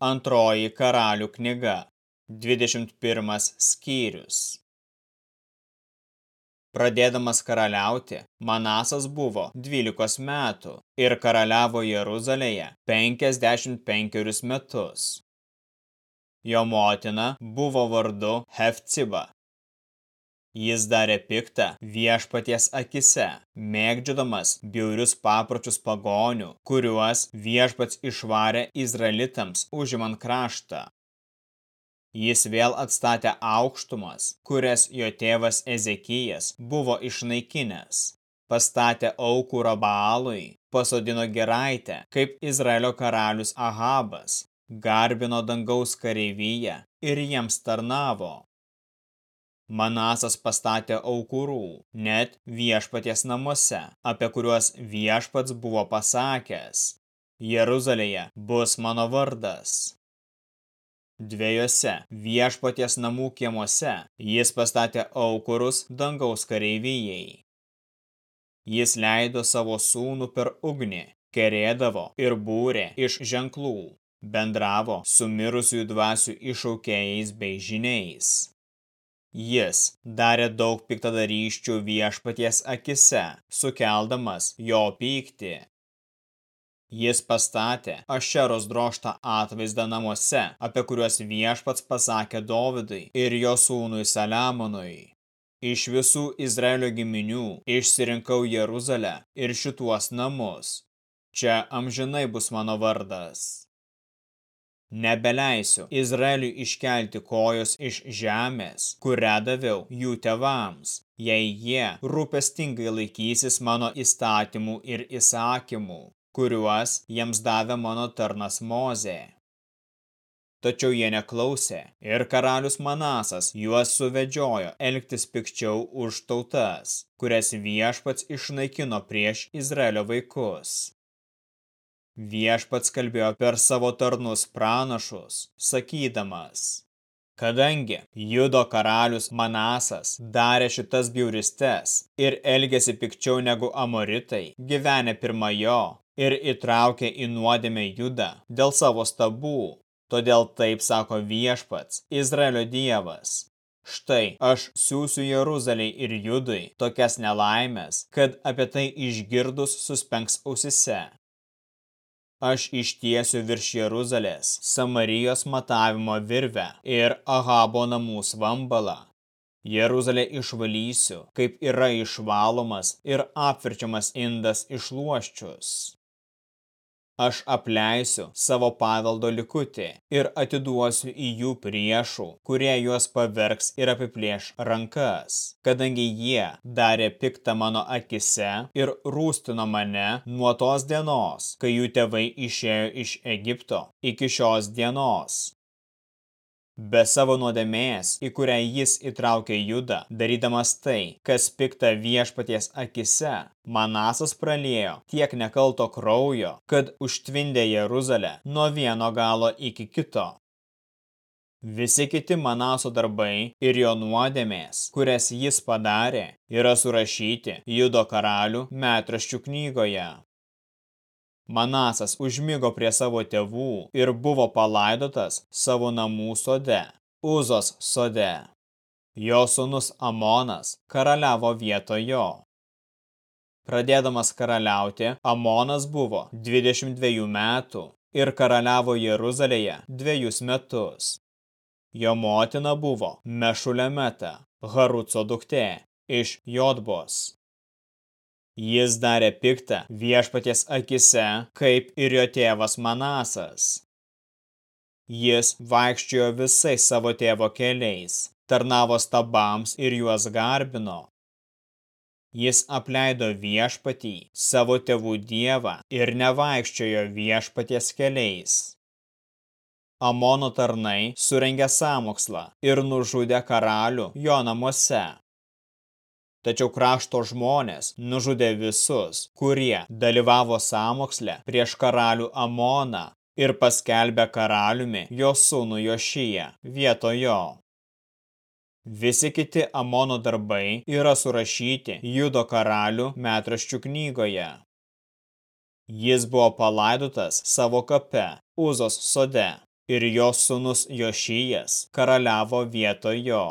Antroji karalių knyga, 21 skyrius. Pradėdamas karaliauti, Manasas buvo 12 metų ir karaliavo Jeruzalėje 55 metus. Jo motina buvo vardu Hefciba, Jis darė piktą viešpaties akise, mėgdžiodamas biurius papročius pagonių, kuriuos viešpats išvarė Izraelitams užimant kraštą. Jis vėl atstatė aukštumas, kurias jo tėvas Ezekijas buvo išnaikinęs. Pastatė aukų Rabaalui, pasodino Geraitę, kaip Izraelio karalius Ahabas, garbino dangaus kareivyje ir jiems tarnavo. Manasas pastatė aukurų, net viešpaties namuose, apie kuriuos viešpats buvo pasakęs. Jeruzalėje bus mano vardas. Dviejose viešpaties namų kiemuose jis pastatė aukurus dangaus kareivijai. Jis leido savo sūnų per ugnį, kerėdavo ir būrė iš ženklų, bendravo su mirusiųjų dvasių išaukėjais bei žiniais. Jis darė daug piktadaryščių viešpaties akise, sukeldamas jo pyktį. Jis pastatė Ašeros droštą atvaizdą namuose, apie kuriuos viešpats pasakė Dovidui ir jo sūnui Saliamonui. Iš visų Izraelio giminių išsirinkau Jeruzalę ir šituos namus. Čia amžinai bus mano vardas. Nebeleisiu Izraeliui iškelti kojos iš žemės, kurią daviau jų tevams, jei jie rūpestingai laikysis mano įstatymų ir įsakymų, kuriuos jiems davė mano tarnas Mozė. Tačiau jie neklausė ir karalius Manasas juos suvedžiojo elgtis pikčiau už tautas, kurias viešpats išnaikino prieš Izraelio vaikus. Viešpats kalbėjo per savo tarnus pranašus, sakydamas, kadangi Judo karalius Manasas darė šitas bjauristes ir elgėsi pikčiau negu amoritai, gyvenę pirma jo ir įtraukė į nuodėmę Judą dėl savo stabų, todėl taip sako viešpats, Izraelio dievas. Štai aš siūsiu Jeruzaliai ir Judui tokias nelaimės, kad apie tai išgirdus suspengs ausise. Aš ištiesiu virš Jeruzalės Samarijos matavimo virvę ir Ahabo namų svambalą. Jeruzalę išvalysiu, kaip yra išvalomas ir apverčiamas indas išluoščius. Aš apleisiu savo paveldo likutį ir atiduosiu į jų priešų, kurie juos pavergs ir apiplėš rankas, kadangi jie darė piktą mano akise ir rūstino mane nuo tos dienos, kai jų tėvai išėjo iš Egipto iki šios dienos. Be savo nuodėmės, į kurią jis įtraukė judą, darydamas tai, kas pikta viešpaties akise, Manasas pralėjo tiek nekalto kraujo, kad užtvindė Jeruzalę nuo vieno galo iki kito. Visi kiti Manaso darbai ir jo nuodėmės, kurias jis padarė, yra surašyti Judo karalių metraščių knygoje. Manasas užmigo prie savo tėvų ir buvo palaidotas savo namų sode, Uzos sode. Jo sūnus Amonas karaliavo vietoj jo. Pradėdamas karaliauti, Amonas buvo 22 metų ir karaliavo Jeruzalėje dviejus metus. Jo motina buvo Mešulemeta, Haruco duktė, iš Jodbos. Jis darė piktą viešpaties akise, kaip ir jo tėvas Manasas. Jis vaikščiojo visais savo tėvo keliais, tarnavo stabams ir juos garbino. Jis apleido viešpatį, savo tėvų dievą ir nevaikščiojo viešpaties keliais. Amono tarnai surengė samokslą ir nužudė karalių jo namuose. Tačiau krašto žmonės nužudė visus, kurie dalyvavo samoksle prieš karalių Amoną ir paskelbė karaliumi jo sūnų Jošyje vieto jo. Visi kiti Amono darbai yra surašyti Judo karalių metraščių knygoje. Jis buvo palaidotas savo kape Uzos sode ir jos sunus Jošijas karaliavo vietoj jo.